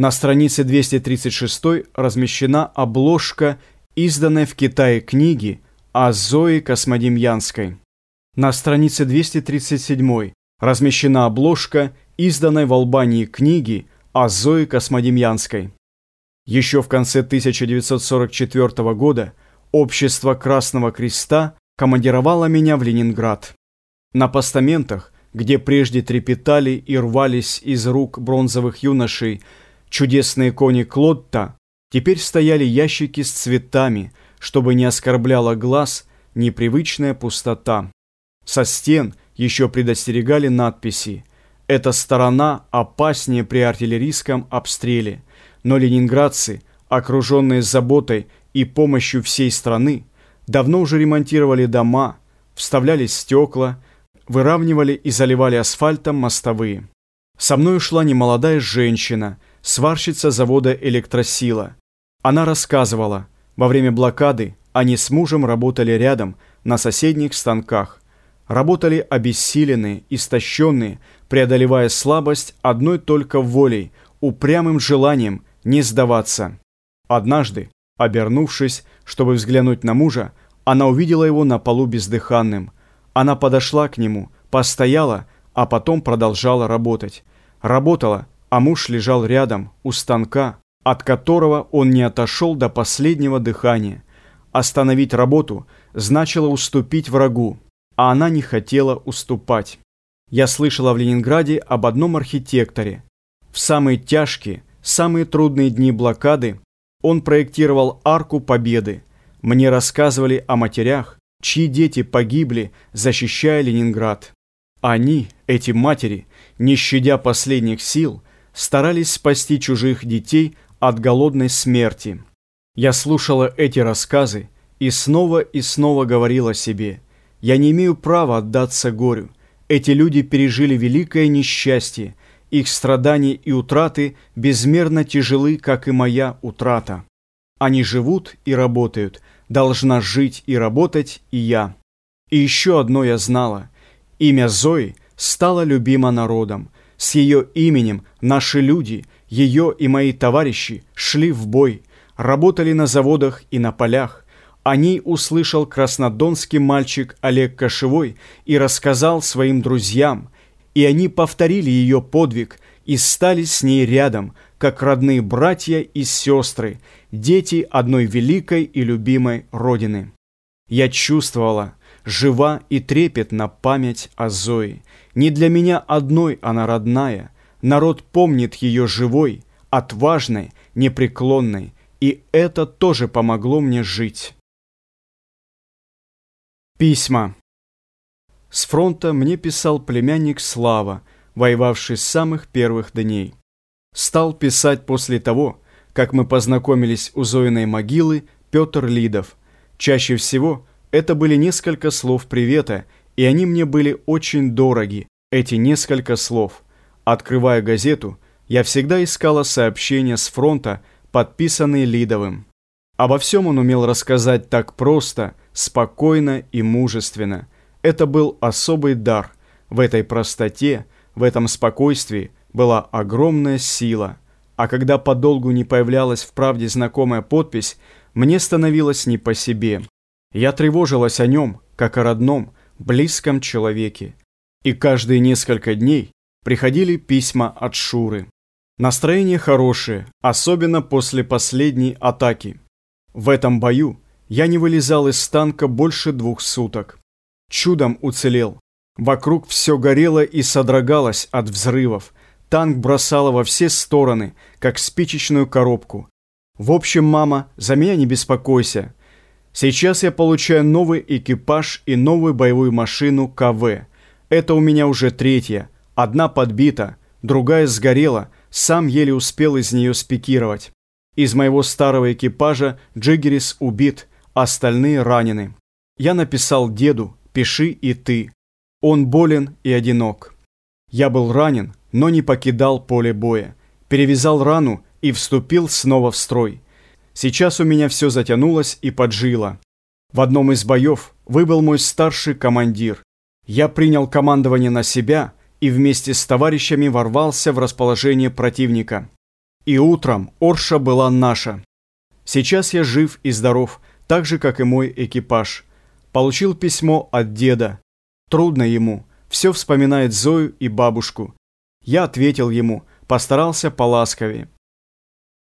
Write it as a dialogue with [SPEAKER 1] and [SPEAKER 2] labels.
[SPEAKER 1] На странице 236 размещена обложка изданной в Китае книги о Зое Космодемьянской. На странице 237 размещена обложка изданной в Албании книги о Зое Космодемьянской. Еще в конце 1944 года Общество Красного Креста командировало меня в Ленинград. На постаментах, где прежде трепетали и рвались из рук бронзовых юношей чудесные кони Клотта, теперь стояли ящики с цветами, чтобы не оскорбляла глаз непривычная пустота. Со стен еще предостерегали надписи «Эта сторона опаснее при артиллерийском обстреле», но ленинградцы, окруженные заботой и помощью всей страны, давно уже ремонтировали дома, вставляли стекла, выравнивали и заливали асфальтом мостовые. Со мной ушла немолодая женщина, сварщица завода «Электросила». Она рассказывала, во время блокады они с мужем работали рядом на соседних станках. Работали обессиленные, истощенные, преодолевая слабость одной только волей, упрямым желанием не сдаваться. Однажды, обернувшись, чтобы взглянуть на мужа, она увидела его на полу бездыханным. Она подошла к нему, постояла, а потом продолжала работать. Работала, а муж лежал рядом, у станка, от которого он не отошел до последнего дыхания. Остановить работу значило уступить врагу, а она не хотела уступать. Я слышала в Ленинграде об одном архитекторе. В самые тяжкие, самые трудные дни блокады он проектировал арку Победы. Мне рассказывали о матерях, чьи дети погибли, защищая Ленинград. Они, эти матери, не щадя последних сил, старались спасти чужих детей от голодной смерти. Я слушала эти рассказы и снова и снова говорила себе, я не имею права отдаться горю. Эти люди пережили великое несчастье, их страдания и утраты безмерно тяжелы, как и моя утрата. Они живут и работают, должна жить и работать и я. И еще одно я знала. Имя Зои стало любимо народом. С ее именем наши люди, ее и мои товарищи шли в бой, работали на заводах и на полях. О ней услышал краснодонский мальчик Олег Кошевой и рассказал своим друзьям, и они повторили ее подвиг и стали с ней рядом, как родные братья и сестры, дети одной великой и любимой Родины. Я чувствовала, жива и трепетна память о Зое. Не для меня одной она родная, народ помнит ее живой, отважной, непреклонной, и это тоже помогло мне жить. Письма. С фронта мне писал племянник Слава, воевавший с самых первых дней. Стал писать после того, как мы познакомились у Зоиной могилы Петр Лидов. Чаще всего это были несколько слов привета, и они мне были очень дороги, эти несколько слов. Открывая газету, я всегда искала сообщения с фронта, подписанные Лидовым. Обо всем он умел рассказать так просто, спокойно и мужественно. Это был особый дар. В этой простоте, в этом спокойствии была огромная сила. А когда подолгу не появлялась в правде знакомая подпись, мне становилось не по себе. Я тревожилась о нем, как о родном, близком человеке. И каждые несколько дней приходили письма от Шуры. Настроение хорошее, особенно после последней атаки. В этом бою я не вылезал из танка больше двух суток. Чудом уцелел. Вокруг все горело и содрогалось от взрывов. Танк бросало во все стороны, как спичечную коробку. В общем, мама, за меня не беспокойся. Сейчас я получаю новый экипаж и новую боевую машину КВ. Это у меня уже третья. Одна подбита, другая сгорела, сам еле успел из нее спикировать. Из моего старого экипажа Джиггерис убит, остальные ранены. Я написал деду, пиши и ты. Он болен и одинок. Я был ранен, но не покидал поле боя. Перевязал рану и вступил снова в строй. Сейчас у меня все затянулось и поджило. В одном из боев выбыл мой старший командир. Я принял командование на себя и вместе с товарищами ворвался в расположение противника. И утром Орша была наша. Сейчас я жив и здоров, так же, как и мой экипаж. Получил письмо от деда. Трудно ему, все вспоминает Зою и бабушку. Я ответил ему, постарался поласковее.